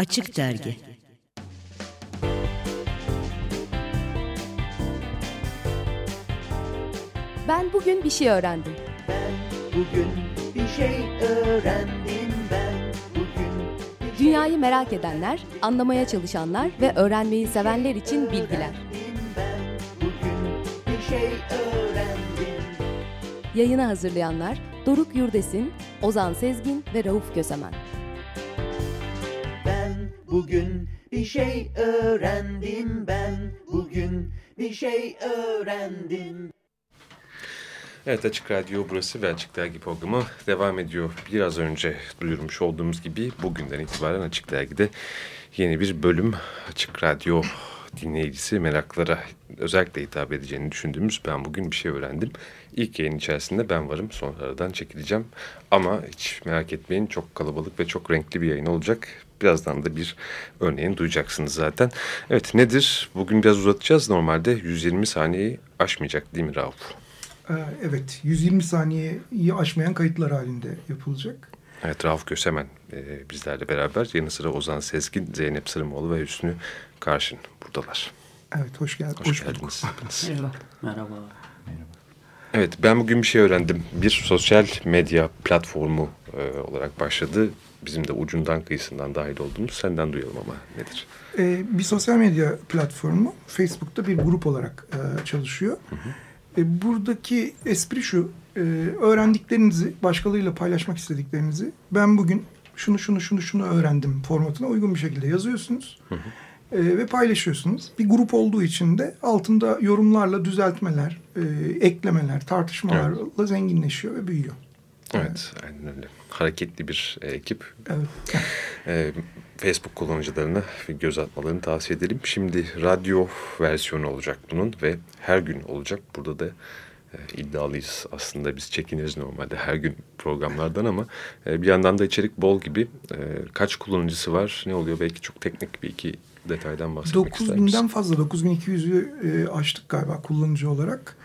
Açık Dergi Ben bugün bir şey öğrendim. Ben bugün bir şey öğrendim ben bugün şey Dünyayı merak edenler, anlamaya çalışanlar ve öğrenmeyi sevenler için bilgiler. öğrendim ben bugün bir şey öğrendim Yayını hazırlayanlar Doruk Yurdesin, Ozan Sezgin ve Rauf Kösemen. Bugün bir şey öğrendim ben bugün bir şey öğrendim Evet Açık Radyo burası ve Açık Dergi programı devam ediyor. Biraz önce duyurmuş olduğumuz gibi bugünden itibaren Açık Dergi'de yeni bir bölüm Açık Radyo dinleyicisi meraklara özellikle hitap edeceğini düşündüğümüz ben bugün bir şey öğrendim. İlk yayın içerisinde ben varım sonra aradan çekileceğim ama hiç merak etmeyin çok kalabalık ve çok renkli bir yayın olacak. Birazdan da bir örneğini duyacaksınız zaten. Evet nedir? Bugün biraz uzatacağız. Normalde 120 saniyeyi aşmayacak değil mi Rauf? Ee, Evet, 120 saniyeyi aşmayan kayıtlar halinde yapılacak. Evet Rauf Kösemen e, bizlerle beraber. Yanı sıra Ozan Sezgin, Zeynep Sırımoğlu ve Hüsnü Karşın buradalar. Evet, hoş, gel Hoş, hoş bulduk. geldiniz. Merhaba. Merhaba. Evet ben bugün bir şey öğrendim. Bir sosyal medya platformu e, olarak başladı. Bizim de ucundan kıyısından dahil olduğumuz senden duyalım ama nedir? Ee, bir sosyal medya platformu Facebook'ta bir grup olarak e, çalışıyor. E, buradaki espri şu, e, öğrendiklerinizi, başkalarıyla paylaşmak istediklerinizi ben bugün şunu şunu şunu şunu öğrendim formatına uygun bir şekilde yazıyorsunuz. E, ve paylaşıyorsunuz. Bir grup olduğu için de altında yorumlarla düzeltmeler, e, eklemeler, tartışmalarla zenginleşiyor ve büyüyor. Evet aynen öyle. Hareketli bir e, ekip. Evet. E, Facebook kullanıcılarına göz atmalarını tavsiye edelim. Şimdi radyo versiyonu olacak bunun ve her gün olacak. Burada da e, iddialıyız aslında biz çekiniriz normalde her gün programlardan ama e, bir yandan da içerik bol gibi. E, kaç kullanıcısı var ne oluyor belki çok teknik bir iki detaydan bahsetmek ister misin? 9000'den fazla 9200'ü e, aştık galiba kullanıcı olarak.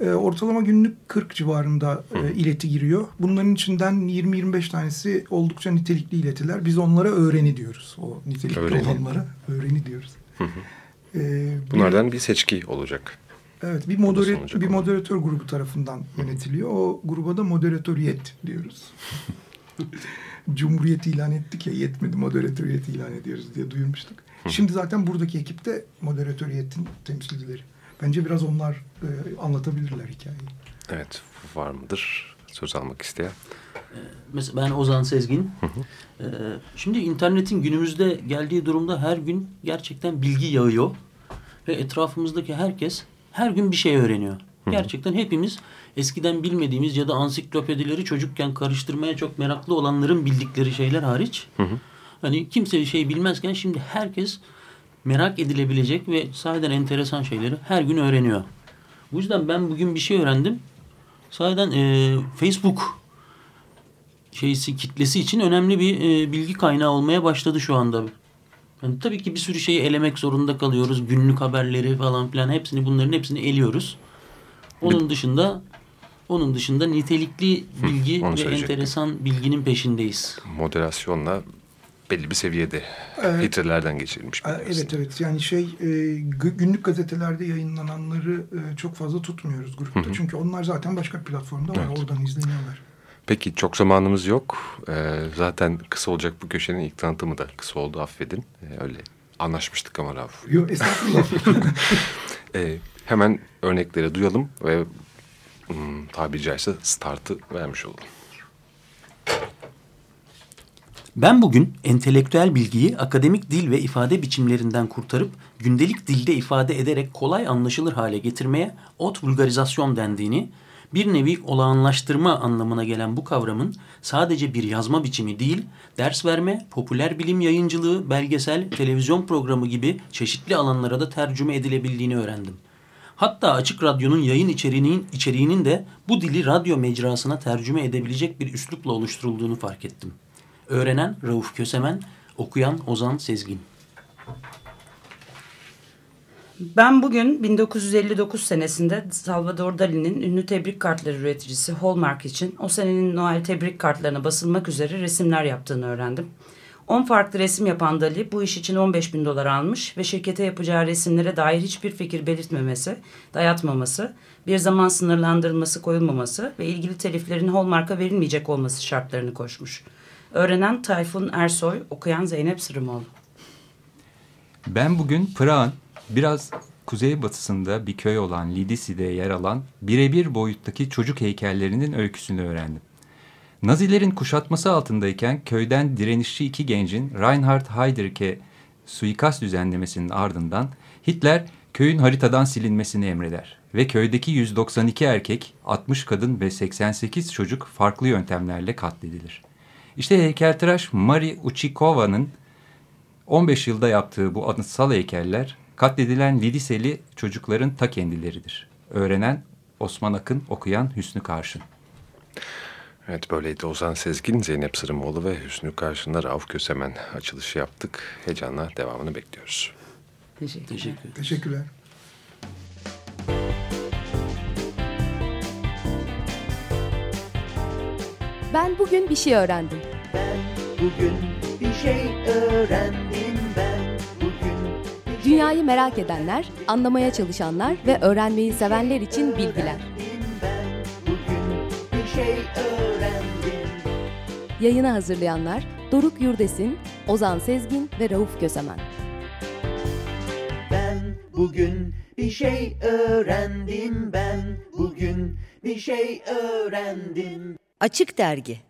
E, ortalama günlük 40 civarında e, ileti giriyor. Bunların içinden 20-25 tanesi oldukça nitelikli iletiler. Biz onlara öğreni diyoruz. O nitelikli Öğreni. olanlara öğreni diyoruz. E, bir- Bunlardan bir seçki olacak. evet bir Nasıl moderat olacak bir moderatör grubu tarafından yönetiliyor. O gruba da moderatöriyet diyoruz. Cumhuriyet ilan ettik ya yetmedi moderatöriyet ilan ediyoruz diye duyurmuştuk. Şimdi zaten buradaki ekipte moderatöriyetin temsilcileri. Bence biraz onlar e, anlatabilirler hikayeyi. Evet var mıdır söz almak isteyen? Mesela ben Ozan Sezgin. Ee, şimdi internetin günümüzde geldiği durumda her gün gerçekten bilgi yağıyor. Ve etrafımızdaki herkes her gün bir şey öğreniyor. Gerçekten hepimiz eskiden bilmediğimiz ya da ansiklopedileri çocukken karıştırmaya çok meraklı olanların bildikleri şeyler hariç. Hani kimse bir şey bilmezken şimdi herkes merak edilebilecek ve sahiden enteresan şeyleri her gün öğreniyor. Bu yüzden ben bugün bir şey öğrendim. Sahiden e, Facebook şeysi kitlesi için önemli bir e, bilgi kaynağı olmaya başladı şu anda. Yani tabii ki bir sürü şeyi elemek zorunda kalıyoruz. Günlük haberleri falan filan hepsini bunların hepsini eliyoruz. Onun dışında onun dışında nitelikli bilgi onu ve enteresan bilginin peşindeyiz. Moderasyonla belli bir seviyede Evet. filtrelerden geçirilmiş. Evet evet yani şey e, gü- günlük gazetelerde yayınlananları e, çok fazla tutmuyoruz grupta. Çünkü onlar zaten başka platformda var. Evet. Oradan izleniyorlar. Peki çok zamanımız yok. Ee, zaten kısa olacak bu köşenin ilk tanıtımı da kısa oldu affedin. Ee, öyle anlaşmıştık ama Rauf. Yok estağfurullah. Ee, hemen örnekleri duyalım ve hmm, tabiri caizse startı vermiş olalım. Ben bugün entelektüel bilgiyi akademik dil ve ifade biçimlerinden kurtarıp gündelik dilde ifade ederek kolay anlaşılır hale getirmeye ot vulgarizasyon dendiğini, bir nevi olağanlaştırma anlamına gelen bu kavramın sadece bir yazma biçimi değil, ders verme, popüler bilim yayıncılığı, belgesel, televizyon programı gibi çeşitli alanlara da tercüme edilebildiğini öğrendim. Hatta Açık Radyo'nun yayın içeriğinin, içeriğinin de bu dili radyo mecrasına tercüme edebilecek bir üslupla oluşturulduğunu fark ettim. Öğrenen Rauf Kösemen, okuyan Ozan Sezgin. Ben bugün 1959 senesinde Salvador Dali'nin ünlü tebrik kartları üreticisi Hallmark için o senenin Noel tebrik kartlarına basılmak üzere resimler yaptığını öğrendim. 10 farklı resim yapan Dali bu iş için 15 bin dolar almış ve şirkete yapacağı resimlere dair hiçbir fikir belirtmemesi, dayatmaması, bir zaman sınırlandırılması koyulmaması ve ilgili teliflerin Hallmark'a verilmeyecek olması şartlarını koşmuş. Öğrenen Tayfun Ersoy, okuyan Zeynep Sırımoğlu. Ben bugün Prag'ın biraz kuzeybatısında bir köy olan Lidisi'de yer alan birebir boyuttaki çocuk heykellerinin öyküsünü öğrendim. Nazilerin kuşatması altındayken köyden direnişçi iki gencin Reinhard Heydrich'e suikast düzenlemesinin ardından Hitler köyün haritadan silinmesini emreder ve köydeki 192 erkek, 60 kadın ve 88 çocuk farklı yöntemlerle katledilir. İşte heykeltıraş Mari Uchikova'nın 15 yılda yaptığı bu anıtsal heykeller katledilen Lidiseli çocukların ta kendileridir. Öğrenen Osman Akın, okuyan Hüsnü Karşın. Evet böyleydi Ozan Sezgin, Zeynep Sırımoğlu ve Hüsnü Karşın'la Rauf Kösemen açılışı yaptık. Heyecanla devamını bekliyoruz. Teşekkür Teşekkür ederim. Teşekkürler. Ben bugün bir şey öğrendim. Ben bugün bir şey öğrendim ben bugün şey Dünyayı merak edenler, anlamaya çalışanlar ve öğrenmeyi sevenler için bilgiler. ben bugün bir şey öğrendim Yayını hazırlayanlar Doruk Yurdesin, Ozan Sezgin ve Rauf Kösemen. Ben bugün bir şey öğrendim ben bugün bir şey öğrendim Açık Dergi